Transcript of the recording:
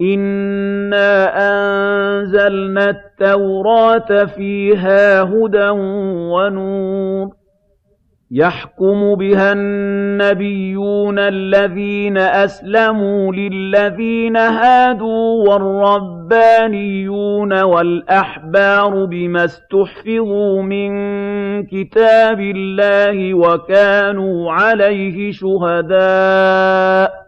إِنَّا أَنزَلْنَا التَّوْرَاةَ فِيهَا هُدًى وَنُورٌ يَحْكُمُ بِهَا النَّبِيُّونَ الَّذِينَ أَسْلَمُوا لِلَّذِينَ هَادُوا وَالرَّبَّانِيُّونَ وَالْأَحْبَارُ بِمَا اسْتُحْفِظُوا مِن كِتَابِ اللَّهِ وَكَانُوا عَلَيْهِ شُهَدَاءَ ۚ